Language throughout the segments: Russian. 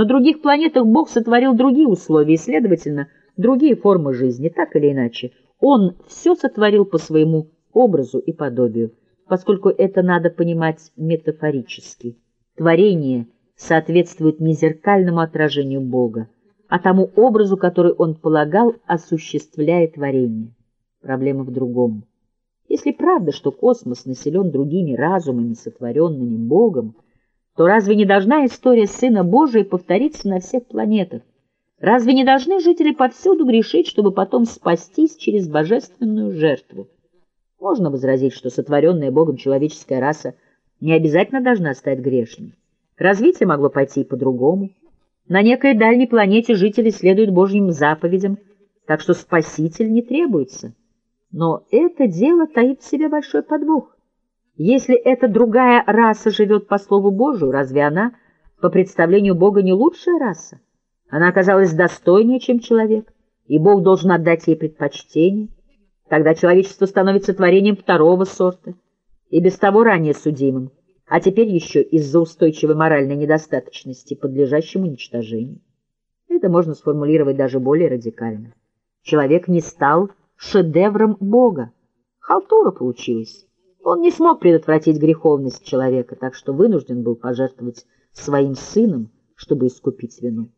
На других планетах Бог сотворил другие условия и, следовательно, другие формы жизни, так или иначе. Он все сотворил по своему образу и подобию, поскольку это надо понимать метафорически. Творение соответствует не зеркальному отражению Бога, а тому образу, который он полагал, осуществляя творение. Проблема в другом. Если правда, что космос населен другими разумами, сотворенными Богом, то разве не должна история Сына Божия повториться на всех планетах? Разве не должны жители повсюду грешить, чтобы потом спастись через божественную жертву? Можно возразить, что сотворенная Богом человеческая раса не обязательно должна стать грешной. Развитие могло пойти и по-другому. На некой дальней планете жители следуют Божьим заповедям, так что Спаситель не требуется. Но это дело таит в себе большой подвох. Если эта другая раса живет по Слову Божию, разве она, по представлению Бога, не лучшая раса? Она оказалась достойнее, чем человек, и Бог должен отдать ей предпочтение. Тогда человечество становится творением второго сорта, и без того ранее судимым, а теперь еще из-за устойчивой моральной недостаточности, подлежащим уничтожению. Это можно сформулировать даже более радикально. Человек не стал шедевром Бога. Халтура получилась. Он не смог предотвратить греховность человека, так что вынужден был пожертвовать своим сыном, чтобы искупить вину.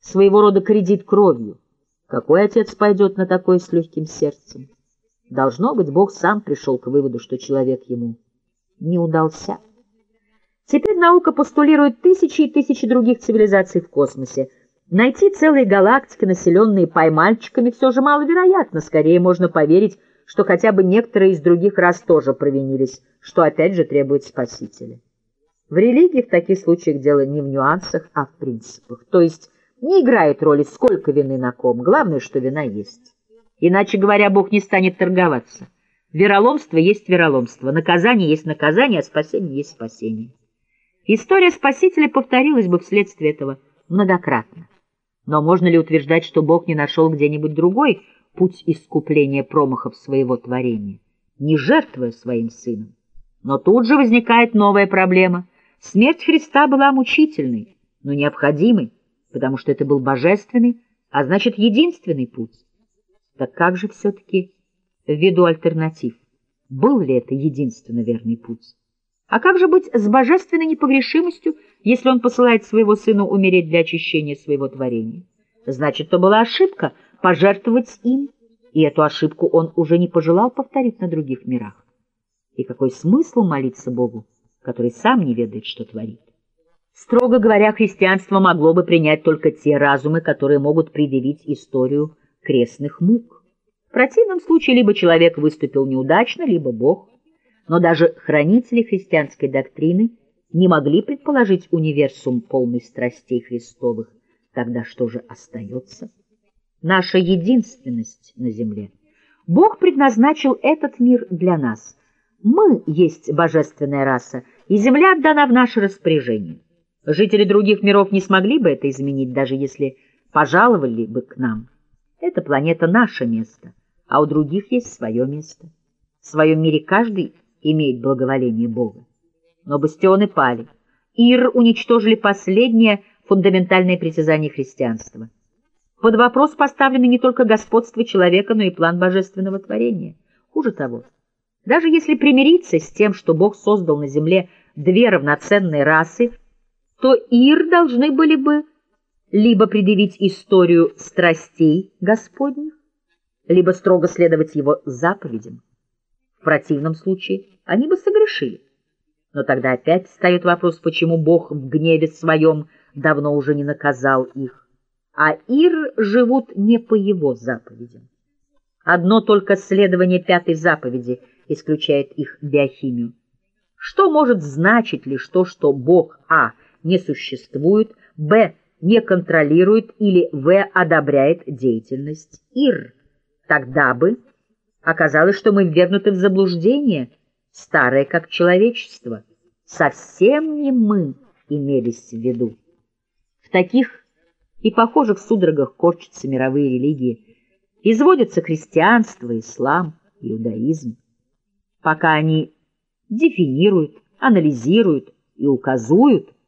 Своего рода кредит кровью. Какой отец пойдет на такое с легким сердцем? Должно быть, Бог сам пришел к выводу, что человек ему не удался. Теперь наука постулирует тысячи и тысячи других цивилизаций в космосе, Найти целые галактики, населенные поймальчиками, все же маловероятно. Скорее можно поверить, что хотя бы некоторые из других рас тоже провинились, что опять же требует спасителя. В религии в таких случаях дело не в нюансах, а в принципах. То есть не играет роли, сколько вины на ком. Главное, что вина есть. Иначе говоря, Бог не станет торговаться. Вероломство есть вероломство, наказание есть наказание, а спасение есть спасение. История Спасителя повторилась бы вследствие этого многократно. Но можно ли утверждать, что Бог не нашел где-нибудь другой путь искупления промахов своего творения, не жертвуя своим сыном? Но тут же возникает новая проблема. Смерть Христа была мучительной, но необходимой, потому что это был божественный, а значит единственный путь. Так как же все-таки ввиду альтернатив? Был ли это единственно верный путь? А как же быть с божественной непогрешимостью, если он посылает своего сына умереть для очищения своего творения? Значит, то была ошибка пожертвовать им, и эту ошибку он уже не пожелал повторить на других мирах. И какой смысл молиться Богу, который сам не ведает, что творит? Строго говоря, христианство могло бы принять только те разумы, которые могут предъявить историю крестных мук. В противном случае либо человек выступил неудачно, либо Бог но даже хранители христианской доктрины не могли предположить универсум полный страстей Христовых. Тогда что же остается? Наша единственность на земле. Бог предназначил этот мир для нас. Мы есть божественная раса, и земля отдана в наше распоряжение. Жители других миров не смогли бы это изменить, даже если пожаловали бы к нам. Эта планета — наше место, а у других есть свое место. В своем мире каждый имеет благоволение Бога. Но бастионы пали. Ир уничтожили последнее фундаментальное притязание христианства. Под вопрос поставлены не только господство человека, но и план божественного творения. Хуже того, даже если примириться с тем, что Бог создал на земле две равноценные расы, то Ир должны были бы либо предъявить историю страстей Господних, либо строго следовать его заповедям. В противном случае они бы согрешили. Но тогда опять встает вопрос, почему Бог в гневе своем давно уже не наказал их, а Ир живут не по его заповедям. Одно только следование пятой заповеди исключает их биохимию. Что может значить лишь то, что Бог А не существует, Б не контролирует или В одобряет деятельность Ир? Тогда бы оказалось, что мы ввергнуты в заблуждение – старое как человечество, совсем не мы имелись в виду. В таких и похожих судорогах корчатся мировые религии, изводятся христианство, ислам, иудаизм. Пока они дефинируют, анализируют и указуют,